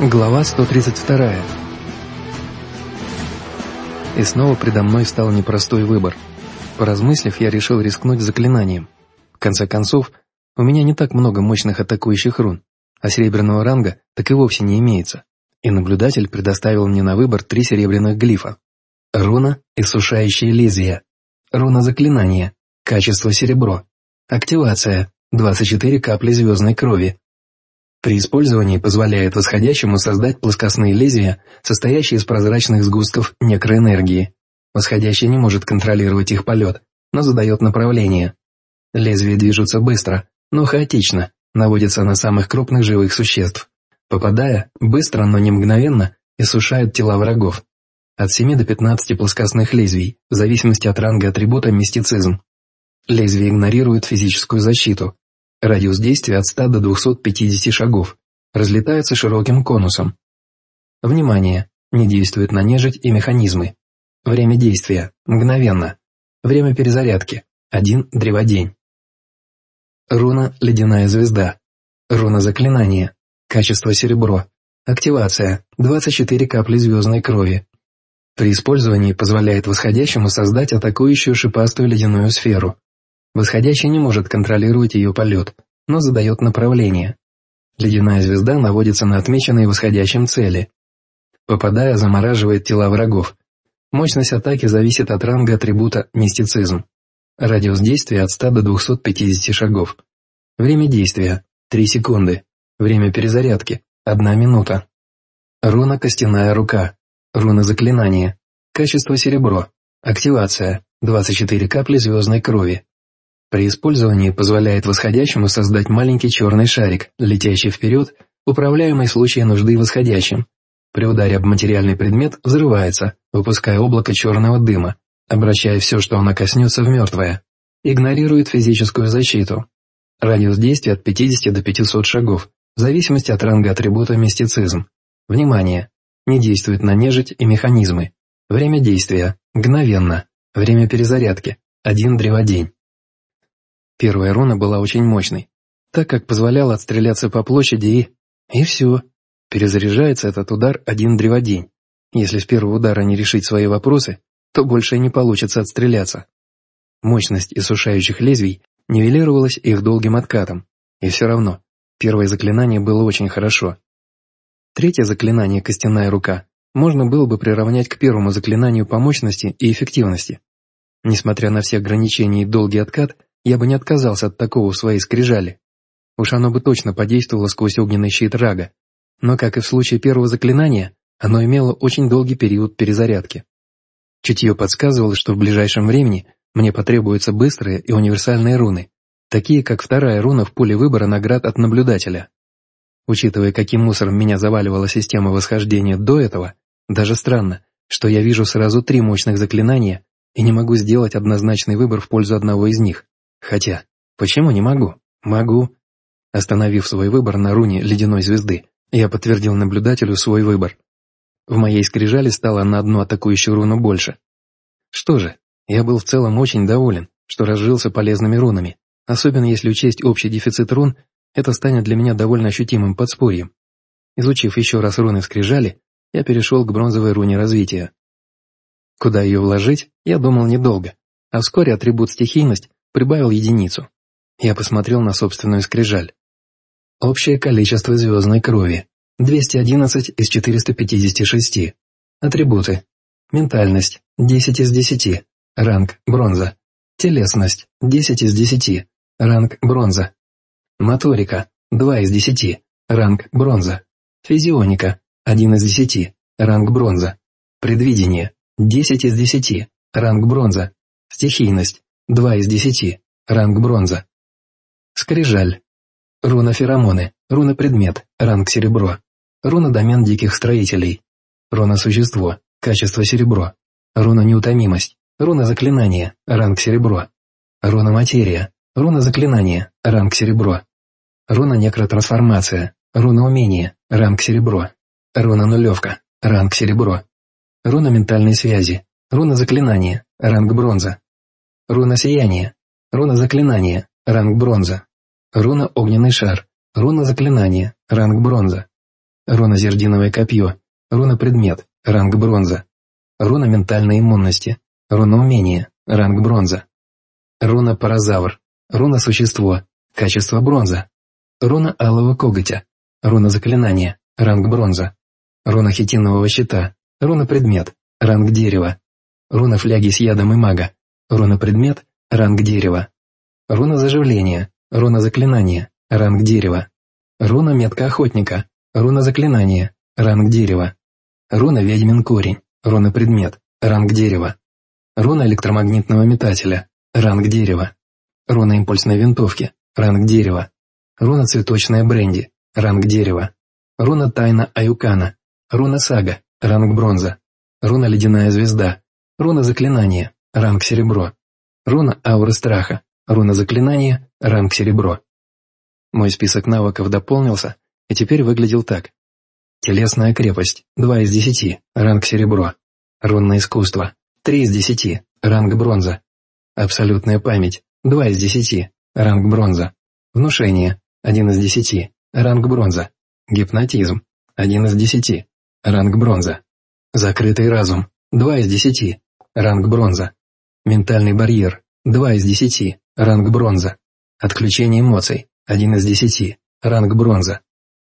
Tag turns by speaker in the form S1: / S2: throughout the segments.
S1: Глава 132. И снова предо мной встал непростой выбор. Поразмыслив, я решил рискнуть заклинанием. В конце концов, у меня не так много мощных атакующих рун, а серебряного ранга так и вовсе не имеется. И наблюдатель предоставил мне на выбор три серебряных глифа. Руна «Иссушающее лезвие». Руна заклинания. Качество серебро. Активация. 24 капли звездной крови. При использовании позволяет восходящему создать плоскостные лезвия, состоящие из прозрачных сгустков некроэнергии. Восходящий не может контролировать их полет, но задает направление. Лезвия движутся быстро, но хаотично, наводятся на самых крупных живых существ. Попадая, быстро, но не мгновенно, иссушают тела врагов. От 7 до 15 плоскостных лезвий, в зависимости от ранга атрибута мистицизм. Лезвия игнорируют физическую защиту, Радиус действия от 100 до 250 шагов. Разлетаются широким конусом. Внимание! Не действует на нежить и механизмы. Время действия. Мгновенно. Время перезарядки. Один древодень. Руна «Ледяная звезда». Руна заклинания. Качество серебро. Активация. 24 капли звездной крови. При использовании позволяет восходящему создать атакующую шипастую ледяную сферу. Восходящий не может контролировать ее полет, но задает направление. Ледяная звезда наводится на отмеченные восходящим цели. Попадая, замораживает тела врагов. Мощность атаки зависит от ранга атрибута «Мистицизм». Радиус действия от 100 до 250 шагов. Время действия – 3 секунды. Время перезарядки – 1 минута. Руна «Костяная рука». Руна заклинания. Качество серебро. Активация. 24 капли звездной крови. При использовании позволяет восходящему создать маленький черный шарик, летящий вперед, управляемый в случае нужды восходящим. При ударе об материальный предмет взрывается, выпуская облако черного дыма, обращая все, что оно коснется, в мертвое. Игнорирует физическую защиту. Радиус действия от 50 до 500 шагов, в зависимости от ранга атрибута мистицизм. Внимание! Не действует на нежить и механизмы. Время действия – мгновенно. Время перезарядки – один древодень. Первая руна была очень мощной, так как позволяла отстреляться по площади и... И все. Перезаряжается этот удар один древодень. Если с первого удара не решить свои вопросы, то больше не получится отстреляться. Мощность иссушающих лезвий нивелировалась их долгим откатом, и все равно, первое заклинание было очень хорошо. Третье заклинание «Костяная рука» можно было бы приравнять к первому заклинанию по мощности и эффективности. Несмотря на все ограничения и долгий откат, я бы не отказался от такого в своей скрижали. Уж оно бы точно подействовало сквозь огненный щит Рага. Но, как и в случае первого заклинания, оно имело очень долгий период перезарядки. Чутье подсказывало, что в ближайшем времени мне потребуются быстрые и универсальные руны, такие как вторая руна в поле выбора наград от наблюдателя. Учитывая, каким мусором меня заваливала система восхождения до этого, даже странно, что я вижу сразу три мощных заклинания и не могу сделать однозначный выбор в пользу одного из них. Хотя, почему не могу? Могу. Остановив свой выбор на руне ледяной звезды, я подтвердил наблюдателю свой выбор. В моей скрижали стало на одну атакующую руну больше. Что же, я был в целом очень доволен, что разжился полезными рунами, особенно если учесть общий дефицит рун, это станет для меня довольно ощутимым подспорьем. Изучив еще раз руны в скрижали, я перешел к бронзовой руне развития. Куда ее вложить, я думал недолго, а вскоре атрибут стихийность прибавил единицу. Я посмотрел на собственную скрижаль. Общее количество звездной крови – 211 из 456. Атрибуты. Ментальность – 10 из 10. Ранг – бронза. Телесность – 10 из 10. Ранг – бронза. Моторика – 2 из 10. Ранг – бронза. Физионика – 1 из 10. Ранг – бронза. Предвидение – 10 из 10. Ранг – бронза. Стихийность 2 из 10. Ранг бронза. Скрижаль. Руна феромоны. Руна предмет. Ранг серебро. Руна домен диких строителей. Руна существо. Качество серебро. Руна неутомимость. Руна заклинание. Ранг серебро. Руна материя. Руна заклинание. Ранг серебро. Руна некротрансформация. Руна умение. Ранг серебро. Руна нулевка. Ранг серебро. Руна ментальной связи. Руна заклинания. Ранг бронза. Руна сияния. Руна заклинания. Ранг бронза. Руна огненный шар. Руна заклинания. Ранг бронза. руна Зердиновое копье, руна предмет, ранг бронза, руна ментальной иммунности, руна умения, ранг бронза, руна паразавр, руна существо, качество бронза, руна алого коготя, руна заклинания, ранг бронза, руна хитинового щита, руна предмет, ранг дерева, руна фляги с ядом и мага, руна предмет, ранг дерева, руна заживления, руна заклинания, ранг дерева, руна метка охотника, руна заклинания, ранг дерева, руна ведьмин корень, руна предмет, ранг дерева, руна электромагнитного метателя, ранг дерева, руна импульсной винтовки, ранг дерева, руна цветочная бренди, ранг дерева, руна тайна Аюкана, руна сага, ранг бронза, руна ледяная звезда, руна заклинания, ранг серебро, руна ауры страха, руна заклинания, ранг серебро. Мой список навыков дополнился и теперь выглядел так. Телесная крепость, 2 из 10, ранг серебро. Рунное искусство, 3 из 10, ранг бронза. Абсолютная память, 2 из 10, ранг бронза. Внушение, 1 из 10, ранг бронза. Гипнотизм, 1 из 10, ранг бронза. Закрытый разум, 2 из 10, ранг бронза. Ментальный барьер, 2 из 10, ранг бронза. Отключение эмоций, 1 из 10, ранг бронза.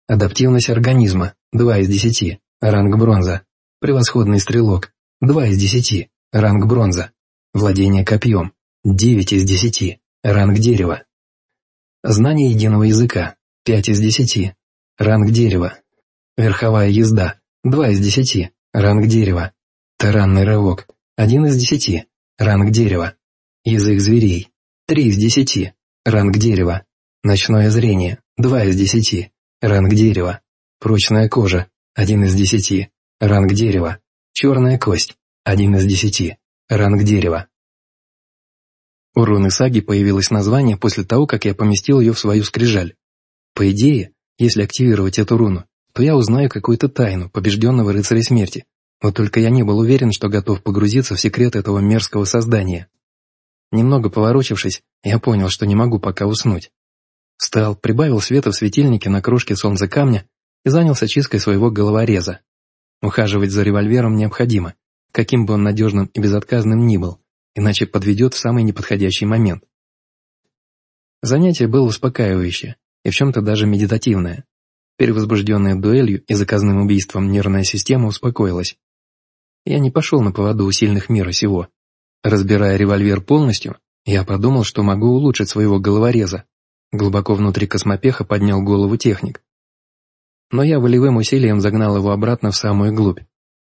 S1: Адаптивность организма, 2 из 10, ранг бронза. Превосходный стрелок, 2 из 10, ранг бронза. Владение копьем, 9 из 10, ранг дерева. Знание единого языка, 5 из 10, ранг дерева. Верховая езда, 2 из 10, ранг дерева. Таранный рывок, 1 из 10, ранг дерева. Язык зверей, 3 из 10, ранг дерева. Ночное зрение, 2 из 10, ранг дерева. Прочная кожа, 1 из 10, ранг дерева. Черная кость, 1 из 10, ранг дерева. У руны саги появилось название после того, как я поместил ее в свою скрижаль. По идее, если активировать эту руну, то я узнаю какую-то тайну побежденного рыцаря смерти, вот только я не был уверен, что готов погрузиться в секрет этого мерзкого создания. Немного поворочившись, я понял, что не могу пока уснуть. Встал, прибавил света в светильнике на крошке солнца камня и занялся чисткой своего головореза. Ухаживать за револьвером необходимо, каким бы он надежным и безотказным ни был, иначе подведет в самый неподходящий момент. Занятие было успокаивающее и в чем-то даже медитативное. Перевозбужденная дуэлью и заказным убийством нервная система успокоилась. Я не пошел на поводу у сильных мира сего. Разбирая револьвер полностью, я подумал, что могу улучшить своего головореза. Глубоко внутри космопеха поднял голову техник. Но я волевым усилием загнал его обратно в самую глубь.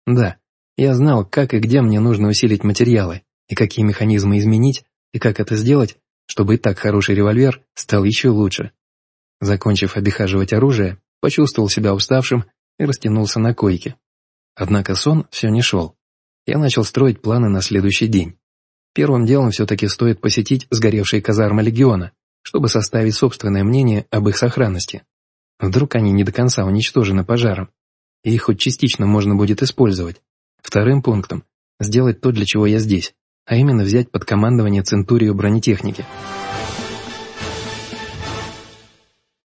S1: Да, я знал, как и где мне нужно усилить материалы, и какие механизмы изменить, и как это сделать, чтобы и так хороший револьвер стал еще лучше. Закончив обихаживать оружие, почувствовал себя уставшим и растянулся на койке. Однако сон все не шел. Я начал строить планы на следующий день. Первым делом все-таки стоит посетить сгоревшие казармы легиона, чтобы составить собственное мнение об их сохранности. Вдруг они не до конца уничтожены пожаром, и их хоть частично можно будет использовать. Вторым пунктом – сделать то, для чего я здесь, а именно взять под командование Центурию бронетехники –